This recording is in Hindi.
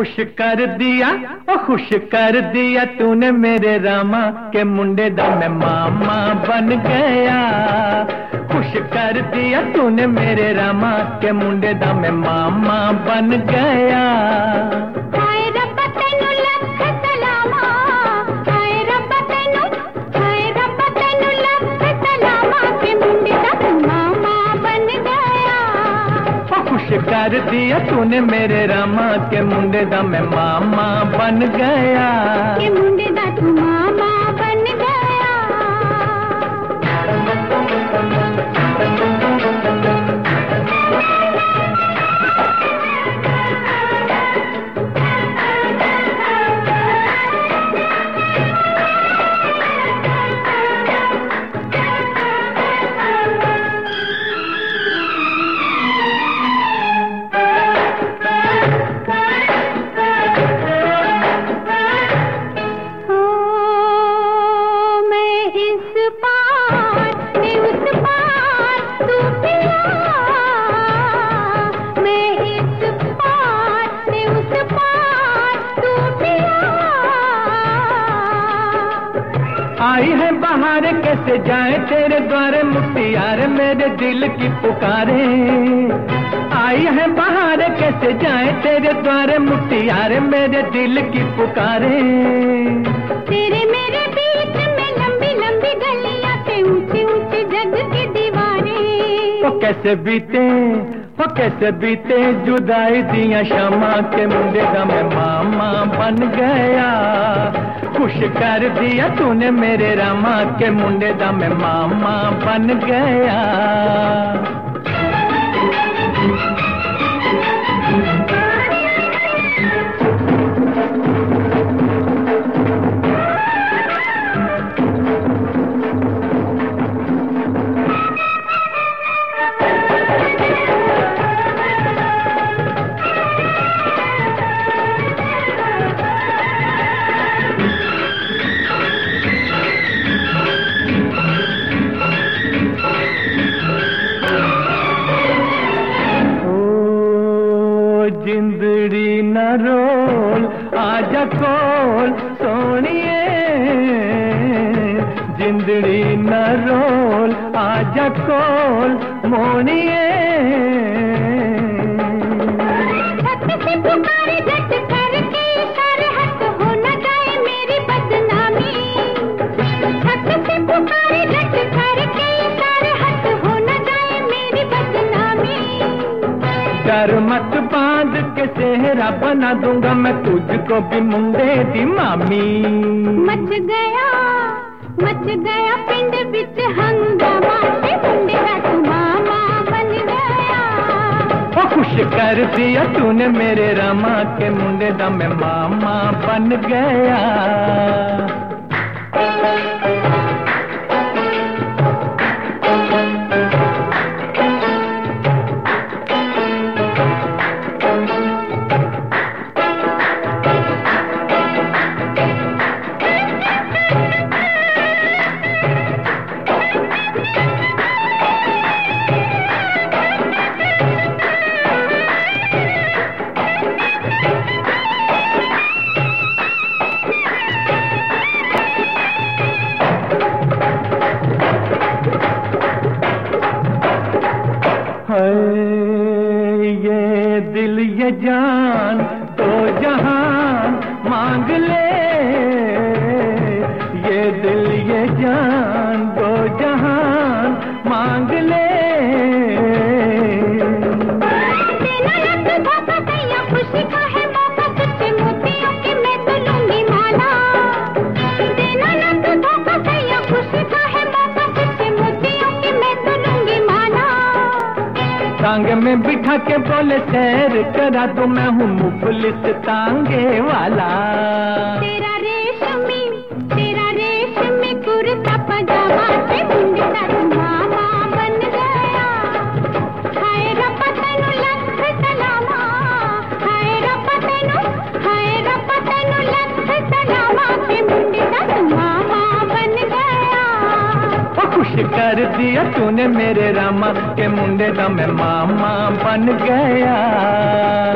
खुश कर दिया, ओ खुश कर दिया तूने मेरे रामा के मुंडे दा मैं मामा बन गया। खुश कर दिया तूने मेरे रामा के मुंडे दा मैं मामा बन गया। कर दिया तूने मेरे रामा के मुंडे दा मैं मामा बन गया। आई है बाहर कैसे जाए तेरे द्वारे? मुख्तियार मेरे दिल की पुकारे। आई है बाहर कैसे जाए तेरे द्वारे? मुख्तियार मेरे दिल की पुकारे। तेरे मेरे बीच में लंबी लंबी गलियाँ ऊँची ऊँची जग की दीवारें। वो कैसे बीते वो कैसे बीते? जुदाई दिया शमा के मुंडे का मैं मामा बन गया। खुश कर दिया तूने मेरे रामा के मुंडे दा मैं मामा बन गया। कोल सोनिए। जिंदड़ी न रोल आजा कोल मोनिए। डर मत बाँध के सेहरा बना दूँगा मैं तुझको भी मुंडे दी मामी। मच गया मच गया पिंड बिच हंगामा मुंडे दा तू मामा बन गया। ओ खुश कर दिया तूने मेरे रामा के मुंडे दा मैं मामा बन गया। ये जान तो जहान मांग ले। ये दिल ये जान तो जहान मांग ले। टांग में बिठा के बोले सैर करा तो मैं हूँ मुफलिस तांगे वाला। तेरा दिया तूने मेरे रामा के मुंडे का मैं मामा बन गया।